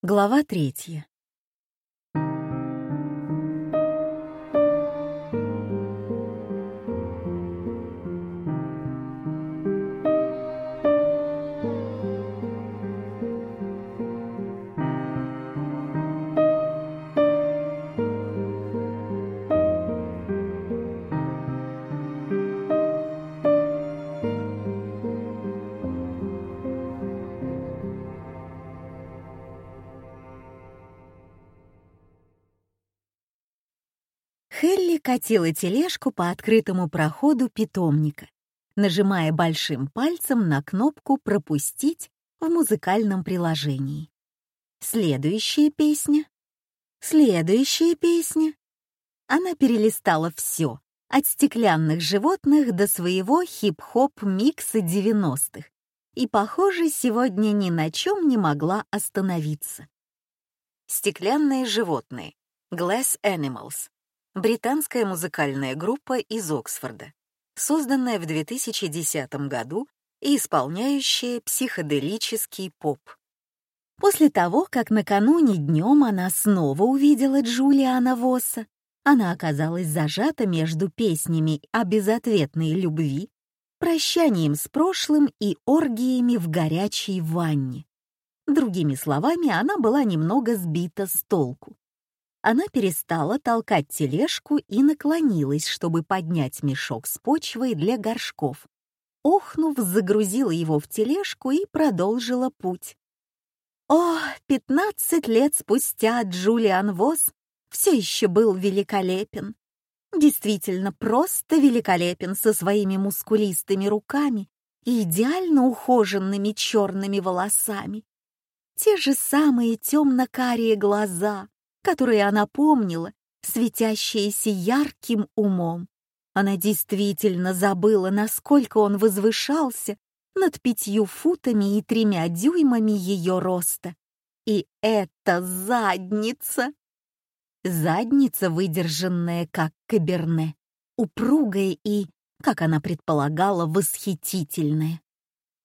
Глава третья. Хелли катила тележку по открытому проходу питомника, нажимая большим пальцем на кнопку «Пропустить» в музыкальном приложении. Следующая песня. Следующая песня. Она перелистала все, от стеклянных животных до своего хип-хоп микса 90-х, и, похоже, сегодня ни на чем не могла остановиться. Стеклянные животные. Glass Animals британская музыкальная группа из Оксфорда, созданная в 2010 году и исполняющая психоделический поп. После того, как накануне днем она снова увидела Джулиана Восса, она оказалась зажата между песнями о безответной любви, прощанием с прошлым и оргиями в горячей ванне. Другими словами, она была немного сбита с толку. Она перестала толкать тележку и наклонилась, чтобы поднять мешок с почвой для горшков. Охнув, загрузила его в тележку и продолжила путь. О, пятнадцать лет спустя Джулиан Восс все еще был великолепен. Действительно, просто великолепен со своими мускулистыми руками и идеально ухоженными черными волосами. Те же самые темно-карие глаза, которые она помнила, светящиеся ярким умом. Она действительно забыла, насколько он возвышался над пятью футами и тремя дюймами ее роста. И это задница! Задница, выдержанная как каберне, упругая и, как она предполагала, восхитительная.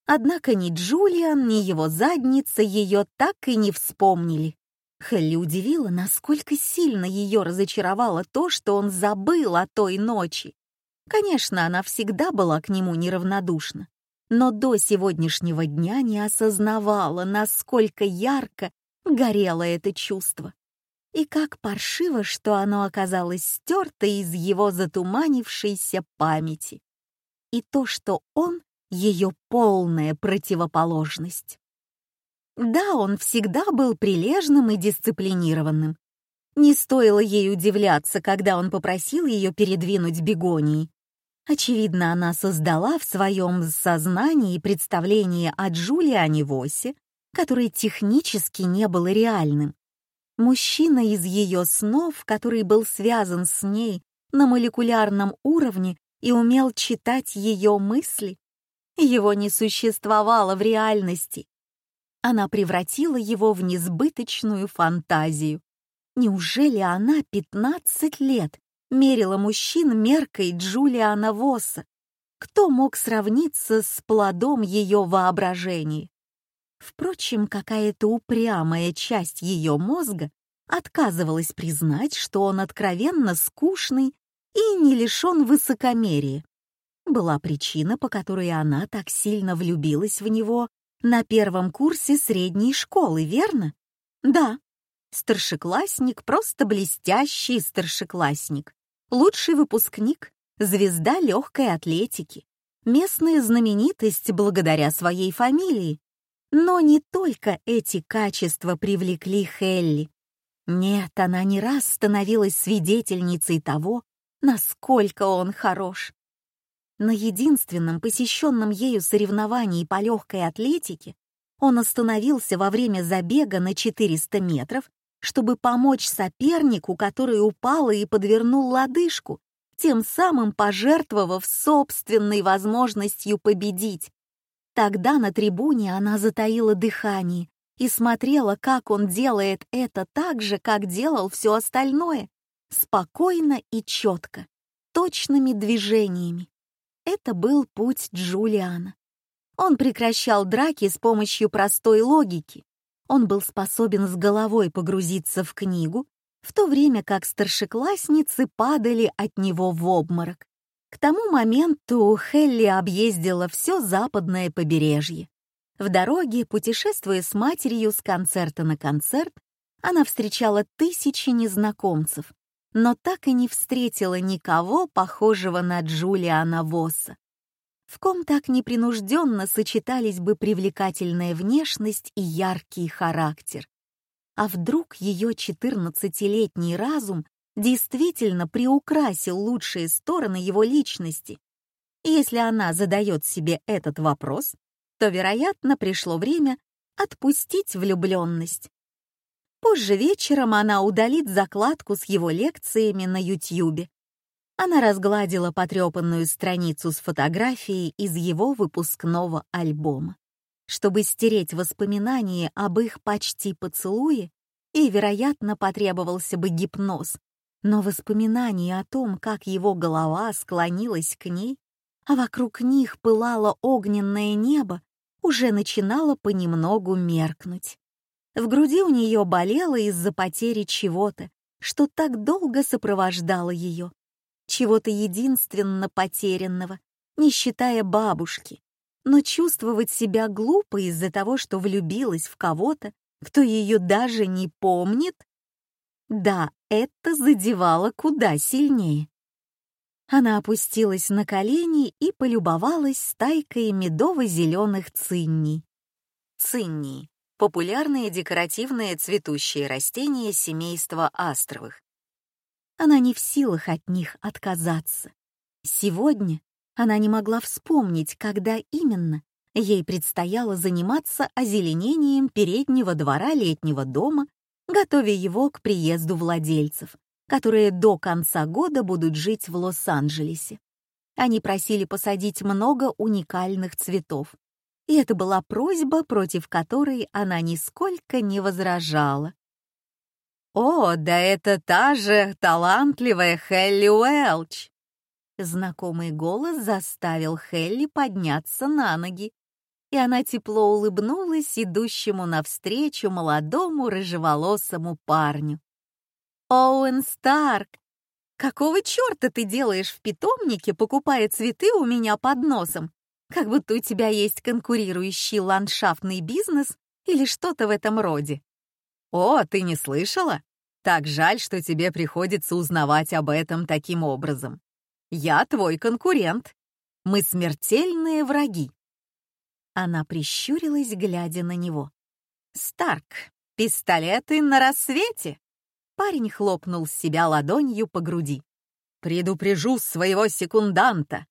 Однако ни Джулиан, ни его задница ее так и не вспомнили. Хелли удивила, насколько сильно ее разочаровало то, что он забыл о той ночи. Конечно, она всегда была к нему неравнодушна, но до сегодняшнего дня не осознавала, насколько ярко горело это чувство. И как паршиво, что оно оказалось стерто из его затуманившейся памяти. И то, что он — ее полная противоположность. Да, он всегда был прилежным и дисциплинированным. Не стоило ей удивляться, когда он попросил ее передвинуть бегонии. Очевидно, она создала в своем сознании представление о Джулиане Восе, которое технически не было реальным. Мужчина из ее снов, который был связан с ней на молекулярном уровне и умел читать ее мысли, его не существовало в реальности. Она превратила его в несбыточную фантазию. Неужели она 15 лет мерила мужчин меркой Джулиана Восса? Кто мог сравниться с плодом ее воображения? Впрочем, какая-то упрямая часть ее мозга отказывалась признать, что он откровенно скучный и не лишен высокомерия. Была причина, по которой она так сильно влюбилась в него на первом курсе средней школы, верно? Да. Старшеклассник, просто блестящий старшеклассник. Лучший выпускник, звезда легкой атлетики. Местная знаменитость благодаря своей фамилии. Но не только эти качества привлекли Хелли. Нет, она не раз становилась свидетельницей того, насколько он хорош. На единственном посещенном ею соревновании по легкой атлетике он остановился во время забега на 400 метров, чтобы помочь сопернику, который упал и подвернул лодыжку, тем самым пожертвовав собственной возможностью победить. Тогда на трибуне она затаила дыхание и смотрела, как он делает это так же, как делал все остальное, спокойно и четко, точными движениями. Это был путь Джулиана. Он прекращал драки с помощью простой логики. Он был способен с головой погрузиться в книгу, в то время как старшеклассницы падали от него в обморок. К тому моменту Хелли объездила все западное побережье. В дороге, путешествуя с матерью с концерта на концерт, она встречала тысячи незнакомцев, но так и не встретила никого, похожего на Джулиана Восса. В ком так непринужденно сочетались бы привлекательная внешность и яркий характер. А вдруг ее 14-летний разум действительно приукрасил лучшие стороны его личности? Если она задает себе этот вопрос, то, вероятно, пришло время отпустить влюбленность. Позже вечером она удалит закладку с его лекциями на Ютьюбе. Она разгладила потрепанную страницу с фотографией из его выпускного альбома. Чтобы стереть воспоминания об их почти поцелуе, и, вероятно, потребовался бы гипноз, но воспоминания о том, как его голова склонилась к ней, а вокруг них пылало огненное небо, уже начинало понемногу меркнуть. В груди у нее болело из-за потери чего-то, что так долго сопровождало ее. Чего-то единственно потерянного, не считая бабушки. Но чувствовать себя глупо из-за того, что влюбилась в кого-то, кто ее даже не помнит? Да, это задевало куда сильнее. Она опустилась на колени и полюбовалась стайкой медово-зеленых цинней. Циннии — популярные декоративные цветущие растения семейства астровых. Она не в силах от них отказаться. Сегодня она не могла вспомнить, когда именно ей предстояло заниматься озеленением переднего двора летнего дома, готовя его к приезду владельцев, которые до конца года будут жить в Лос-Анджелесе. Они просили посадить много уникальных цветов, и это была просьба, против которой она нисколько не возражала. «О, да это та же талантливая Хелли Уэлч!» Знакомый голос заставил Хелли подняться на ноги и она тепло улыбнулась идущему навстречу молодому рыжеволосому парню. «Оуэн Старк, какого черта ты делаешь в питомнике, покупая цветы у меня под носом? Как будто у тебя есть конкурирующий ландшафтный бизнес или что-то в этом роде». «О, ты не слышала? Так жаль, что тебе приходится узнавать об этом таким образом. Я твой конкурент. Мы смертельные враги. Она прищурилась, глядя на него. «Старк, пистолеты на рассвете!» Парень хлопнул себя ладонью по груди. «Предупрежу своего секунданта!»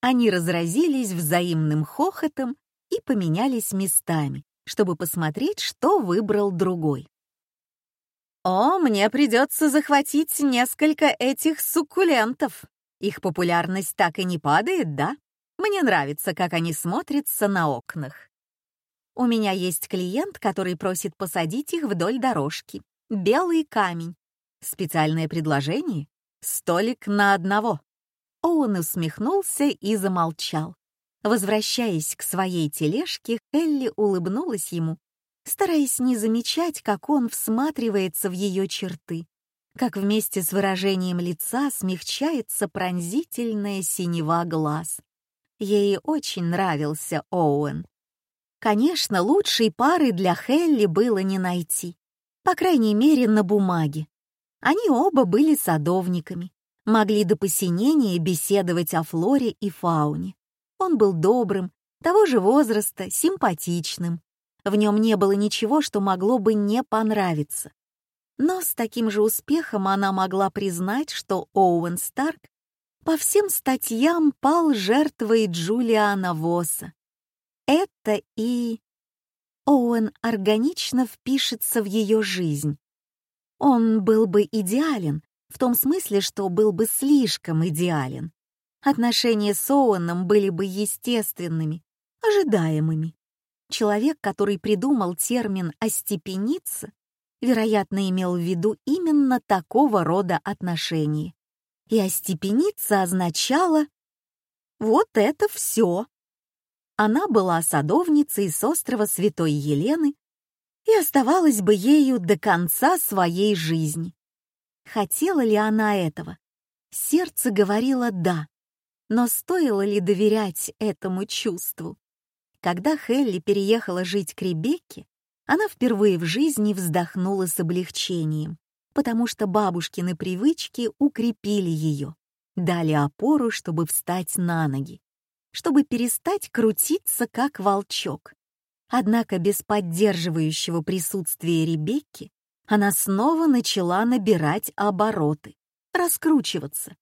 Они разразились взаимным хохотом и поменялись местами, чтобы посмотреть, что выбрал другой. «О, мне придется захватить несколько этих суккулентов. Их популярность так и не падает, да?» Мне нравится, как они смотрятся на окнах. У меня есть клиент, который просит посадить их вдоль дорожки. Белый камень. Специальное предложение? Столик на одного. Он усмехнулся и замолчал. Возвращаясь к своей тележке, Элли улыбнулась ему, стараясь не замечать, как он всматривается в ее черты, как вместе с выражением лица смягчается пронзительная синева глаз. Ей очень нравился Оуэн. Конечно, лучшей пары для Хелли было не найти. По крайней мере, на бумаге. Они оба были садовниками, могли до посинения беседовать о флоре и фауне. Он был добрым, того же возраста, симпатичным. В нем не было ничего, что могло бы не понравиться. Но с таким же успехом она могла признать, что Оуэн Старк по всем статьям пал жертвой Джулиана Восса. Это и... Оуэн органично впишется в ее жизнь. Он был бы идеален, в том смысле, что был бы слишком идеален. Отношения с Оуэном были бы естественными, ожидаемыми. Человек, который придумал термин «остепениться», вероятно, имел в виду именно такого рода отношения и остепениться означало «вот это все». Она была садовницей с острова Святой Елены и оставалась бы ею до конца своей жизни. Хотела ли она этого? Сердце говорило «да», но стоило ли доверять этому чувству? Когда Хелли переехала жить к Ребекке, она впервые в жизни вздохнула с облегчением, потому что бабушкины привычки укрепили ее, дали опору, чтобы встать на ноги, чтобы перестать крутиться, как волчок. Однако без поддерживающего присутствия Ребекки она снова начала набирать обороты, раскручиваться.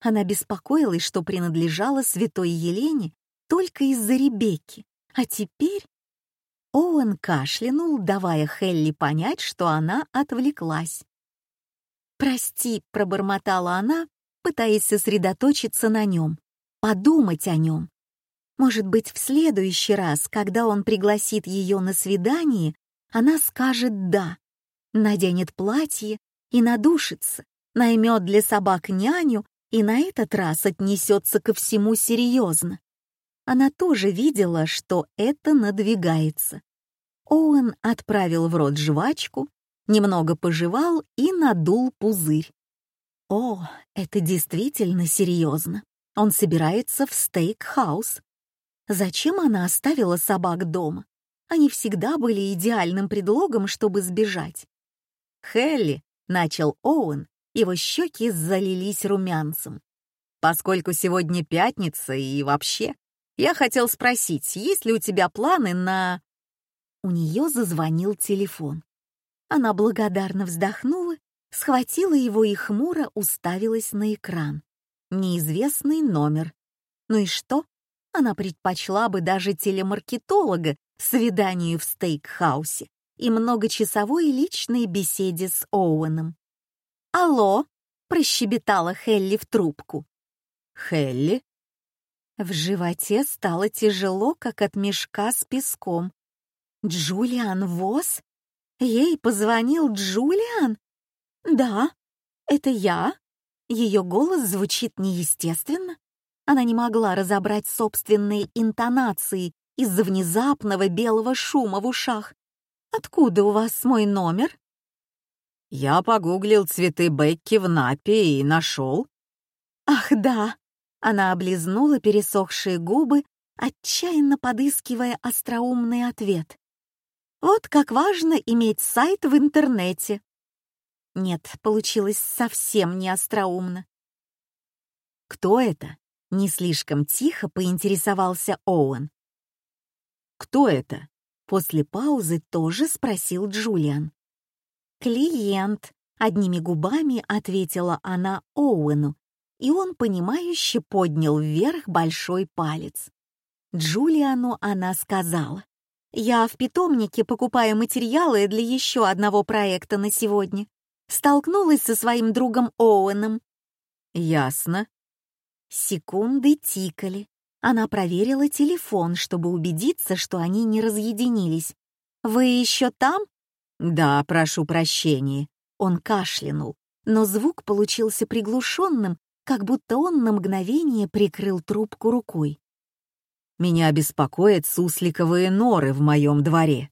Она беспокоилась, что принадлежала святой Елене только из-за Ребекки, а теперь... Оуэн кашлянул, давая Хелли понять, что она отвлеклась. «Прости», — пробормотала она, пытаясь сосредоточиться на нем, подумать о нем. Может быть, в следующий раз, когда он пригласит ее на свидание, она скажет «да», наденет платье и надушится, наймет для собак няню и на этот раз отнесется ко всему серьезно. Она тоже видела, что это надвигается. Оуэн отправил в рот жвачку, немного пожевал и надул пузырь. О, это действительно серьезно. Он собирается в стейк-хаус. Зачем она оставила собак дома? Они всегда были идеальным предлогом, чтобы сбежать. «Хелли», — начал Оуэн, его щеки залились румянцем. «Поскольку сегодня пятница и вообще, я хотел спросить, есть ли у тебя планы на...» У нее зазвонил телефон. Она благодарно вздохнула, схватила его и хмуро уставилась на экран. Неизвестный номер. Ну и что? Она предпочла бы даже телемаркетолога свиданию в стейкхаусе и многочасовой личной беседе с Оуэном. «Алло!» — прощебетала Хелли в трубку. «Хелли?» В животе стало тяжело, как от мешка с песком. «Джулиан Восс? Ей позвонил Джулиан?» «Да, это я». Ее голос звучит неестественно. Она не могла разобрать собственные интонации из-за внезапного белого шума в ушах. «Откуда у вас мой номер?» «Я погуглил цветы Бекки в Напе и нашел». «Ах, да!» Она облизнула пересохшие губы, отчаянно подыскивая остроумный ответ. «Вот как важно иметь сайт в интернете». Нет, получилось совсем не остроумно. «Кто это?» — не слишком тихо поинтересовался Оуэн. «Кто это?» После паузы тоже спросил Джулиан. «Клиент», — одними губами ответила она Оуэну, и он, понимающе поднял вверх большой палец. Джулиану она сказала, «Я в питомнике покупаю материалы для еще одного проекта на сегодня. Столкнулась со своим другом Оуэном». «Ясно». Секунды тикали. Она проверила телефон, чтобы убедиться, что они не разъединились. «Вы еще там?» «Да, прошу прощения». Он кашлянул, но звук получился приглушенным, как будто он на мгновение прикрыл трубку рукой. «Меня беспокоят сусликовые норы в моем дворе».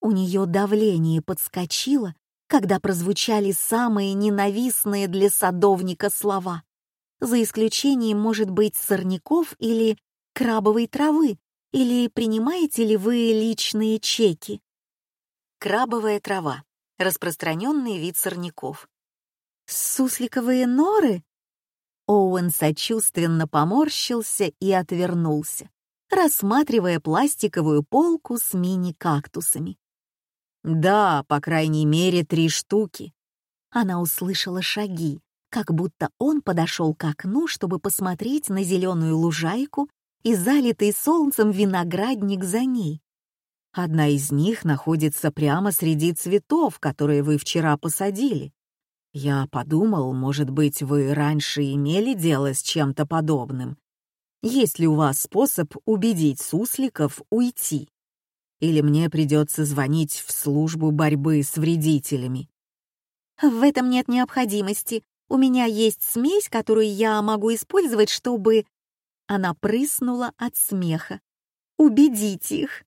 У нее давление подскочило, когда прозвучали самые ненавистные для садовника слова за исключением, может быть, сорняков или крабовой травы, или принимаете ли вы личные чеки? Крабовая трава — распространенный вид сорняков. Сусликовые норы? Оуэн сочувственно поморщился и отвернулся, рассматривая пластиковую полку с мини-кактусами. «Да, по крайней мере, три штуки». Она услышала шаги, как будто он подошел к окну, чтобы посмотреть на зеленую лужайку и залитый солнцем виноградник за ней. Одна из них находится прямо среди цветов, которые вы вчера посадили. Я подумал, может быть, вы раньше имели дело с чем-то подобным. Есть ли у вас способ убедить сусликов уйти? Или мне придется звонить в службу борьбы с вредителями? В этом нет необходимости, у меня есть смесь, которую я могу использовать, чтобы...» Она прыснула от смеха. «Убедить их!»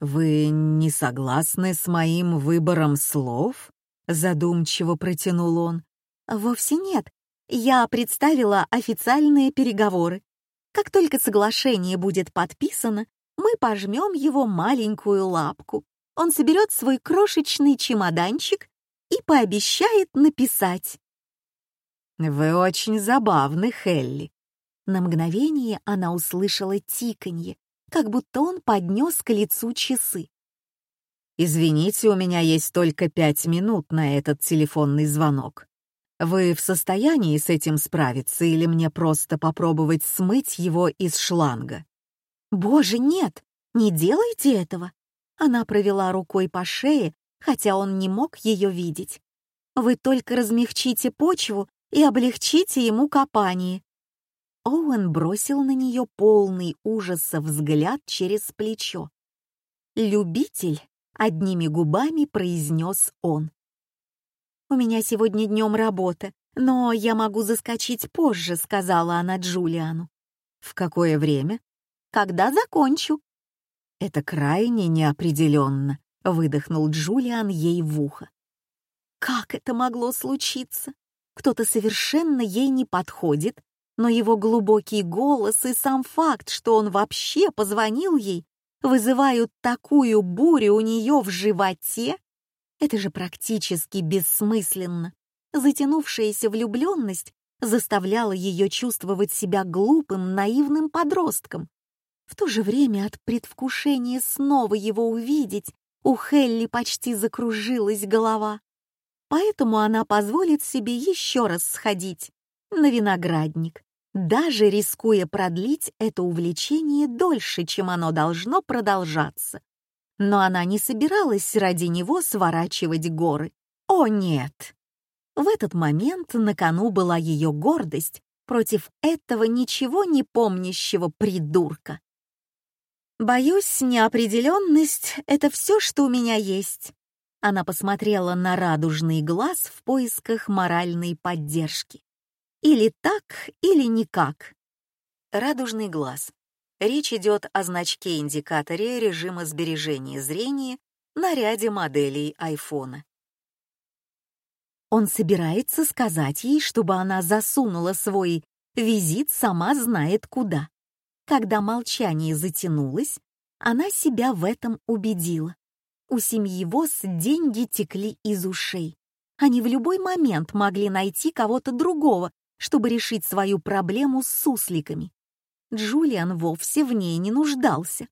«Вы не согласны с моим выбором слов?» — задумчиво протянул он. «Вовсе нет. Я представила официальные переговоры. Как только соглашение будет подписано, мы пожмем его маленькую лапку. Он соберет свой крошечный чемоданчик и пообещает написать. «Вы очень забавны, Хелли». На мгновение она услышала тиканье, как будто он поднес к лицу часы. «Извините, у меня есть только пять минут на этот телефонный звонок. Вы в состоянии с этим справиться или мне просто попробовать смыть его из шланга?» «Боже, нет! Не делайте этого!» Она провела рукой по шее, хотя он не мог ее видеть. «Вы только размягчите почву и облегчите ему копание». Оуэн бросил на нее полный ужаса взгляд через плечо. «Любитель», — одними губами произнес он. «У меня сегодня днем работа, но я могу заскочить позже», — сказала она Джулиану. «В какое время?» «Когда закончу». «Это крайне неопределенно», — выдохнул Джулиан ей в ухо. Как это могло случиться? Кто-то совершенно ей не подходит, но его глубокий голос и сам факт, что он вообще позвонил ей, вызывают такую бурю у нее в животе. Это же практически бессмысленно. Затянувшаяся влюбленность заставляла ее чувствовать себя глупым, наивным подростком. В то же время от предвкушения снова его увидеть у Хелли почти закружилась голова. Поэтому она позволит себе еще раз сходить на виноградник, даже рискуя продлить это увлечение дольше, чем оно должно продолжаться. Но она не собиралась ради него сворачивать горы. О нет! В этот момент на кону была ее гордость против этого ничего не помнящего придурка. Боюсь, неопределенность — это все, что у меня есть. Она посмотрела на радужный глаз в поисках моральной поддержки. Или так, или никак. Радужный глаз. Речь идет о значке-индикаторе режима сбережения зрения на ряде моделей айфона. Он собирается сказать ей, чтобы она засунула свой визит сама знает куда. Когда молчание затянулось, она себя в этом убедила. У семьи Восс деньги текли из ушей. Они в любой момент могли найти кого-то другого, чтобы решить свою проблему с сусликами. Джулиан вовсе в ней не нуждался.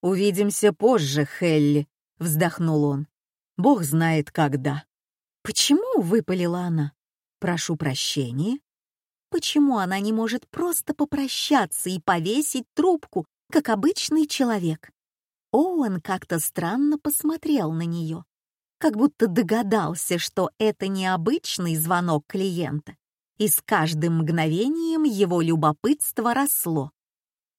«Увидимся позже, Хелли», — вздохнул он. «Бог знает когда». «Почему?» — выпалила она. «Прошу прощения». Почему она не может просто попрощаться и повесить трубку, как обычный человек? Оуэн как-то странно посмотрел на нее, как будто догадался, что это необычный звонок клиента, и с каждым мгновением его любопытство росло.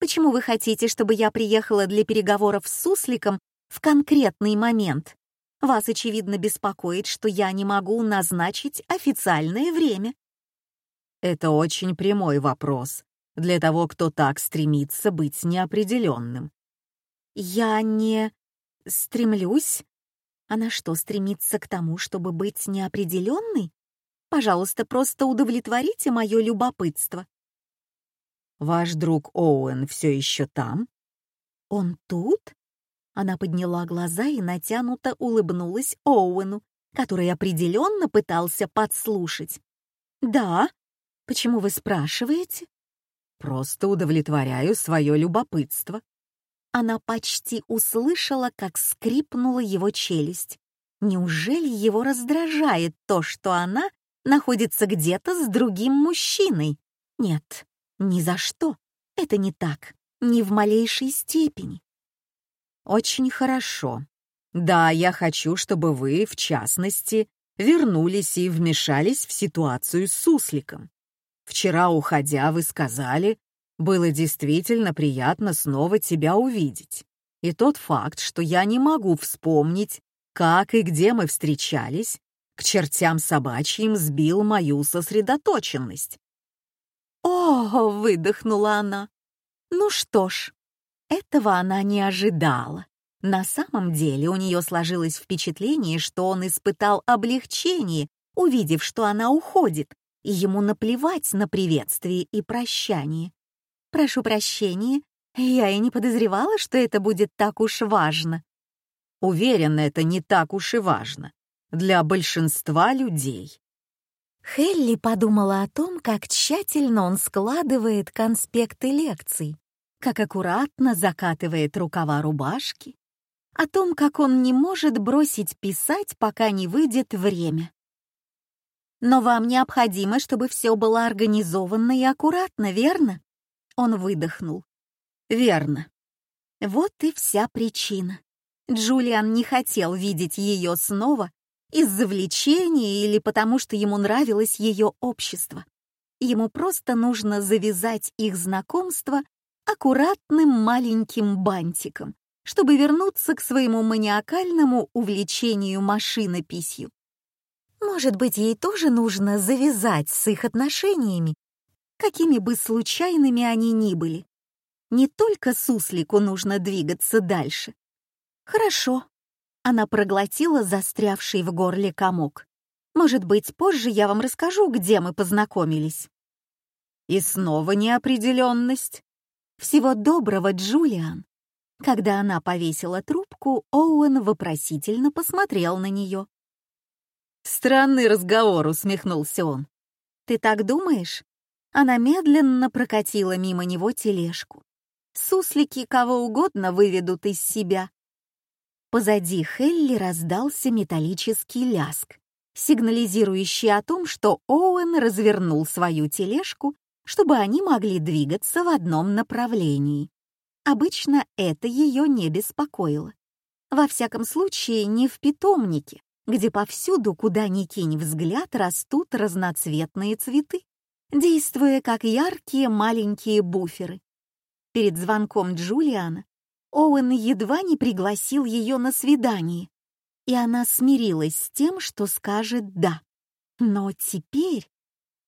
«Почему вы хотите, чтобы я приехала для переговоров с Сусликом в конкретный момент? Вас, очевидно, беспокоит, что я не могу назначить официальное время». Это очень прямой вопрос для того, кто так стремится быть неопределенным. Я не стремлюсь. Она что, стремится к тому, чтобы быть неопределенной? Пожалуйста, просто удовлетворите мое любопытство. Ваш друг Оуэн все еще там? Он тут? Она подняла глаза и натянуто улыбнулась Оуэну, который определенно пытался подслушать. «Да? Почему вы спрашиваете?» «Просто удовлетворяю свое любопытство», она почти услышала, как скрипнула его челюсть. Неужели его раздражает то, что она находится где-то с другим мужчиной? Нет, ни за что. Это не так, ни в малейшей степени. Очень хорошо. Да, я хочу, чтобы вы, в частности, вернулись и вмешались в ситуацию с сусликом. Вчера, уходя, вы сказали, было действительно приятно снова тебя увидеть. И тот факт, что я не могу вспомнить, как и где мы встречались, к чертям собачьим сбил мою сосредоточенность. «О!» — выдохнула она. «Ну что ж, этого она не ожидала. На самом деле у нее сложилось впечатление, что он испытал облегчение, увидев, что она уходит, и ему наплевать на приветствие и прощание. «Прошу прощения, я и не подозревала, что это будет так уж важно». Уверена, это не так уж и важно. Для большинства людей. Хелли подумала о том, как тщательно он складывает конспекты лекций, как аккуратно закатывает рукава рубашки, о том, как он не может бросить писать, пока не выйдет время. Но вам необходимо, чтобы все было организовано и аккуратно, верно? Он выдохнул. Верно. Вот и вся причина. Джулиан не хотел видеть ее снова из-за влечения или потому, что ему нравилось ее общество. Ему просто нужно завязать их знакомство аккуратным маленьким бантиком, чтобы вернуться к своему маниакальному увлечению машинописью. Может быть, ей тоже нужно завязать с их отношениями, какими бы случайными они ни были. Не только суслику нужно двигаться дальше. Хорошо. Она проглотила застрявший в горле комок. Может быть, позже я вам расскажу, где мы познакомились. И снова неопределенность. Всего доброго, Джулиан. Когда она повесила трубку, Оуэн вопросительно посмотрел на нее. «Странный разговор», — усмехнулся он. «Ты так думаешь?» Она медленно прокатила мимо него тележку. Суслики кого угодно выведут из себя. Позади Хелли раздался металлический ляск, сигнализирующий о том, что Оуэн развернул свою тележку, чтобы они могли двигаться в одном направлении. Обычно это ее не беспокоило. Во всяком случае, не в питомнике, где повсюду, куда ни кинь взгляд, растут разноцветные цветы, действуя как яркие маленькие буферы. Перед звонком Джулиана Оуэн едва не пригласил ее на свидание, и она смирилась с тем, что скажет «да». Но теперь...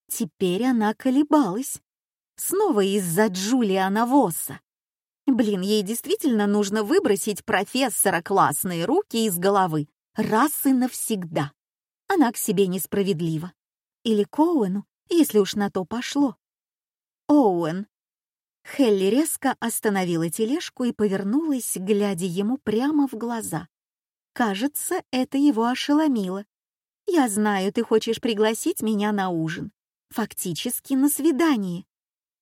Теперь она колебалась. Снова из-за Джулиана Восса. Блин, ей действительно нужно выбросить профессора классные руки из головы раз и навсегда. Она к себе несправедлива. Или Коуэну, если уж на то пошло. Оуэн. Хелли резко остановила тележку и повернулась, глядя ему прямо в глаза. Кажется, это его ошеломило. «Я знаю, ты хочешь пригласить меня на ужин. Фактически на свидание.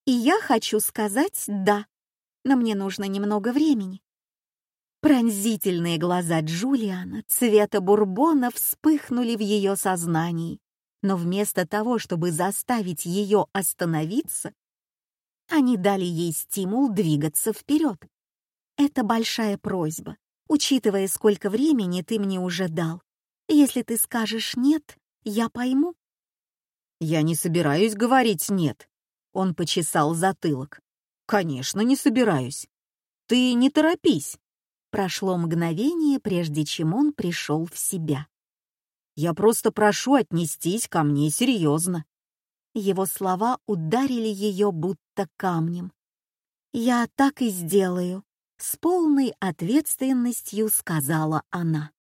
И я хочу сказать «да», но мне нужно немного времени. Пронзительные глаза Джулиана цвета бурбона вспыхнули в ее сознании, но вместо того, чтобы заставить ее остановиться, они дали ей стимул двигаться вперед. Это большая просьба, учитывая, сколько времени ты мне уже дал. Если ты скажешь «нет», я пойму. «Я не собираюсь говорить «нет», — он почесал затылок. «Конечно, не собираюсь. Ты не торопись. Прошло мгновение, прежде чем он пришел в себя. «Я просто прошу отнестись ко мне серьезно». Его слова ударили ее будто камнем. «Я так и сделаю», — с полной ответственностью сказала она.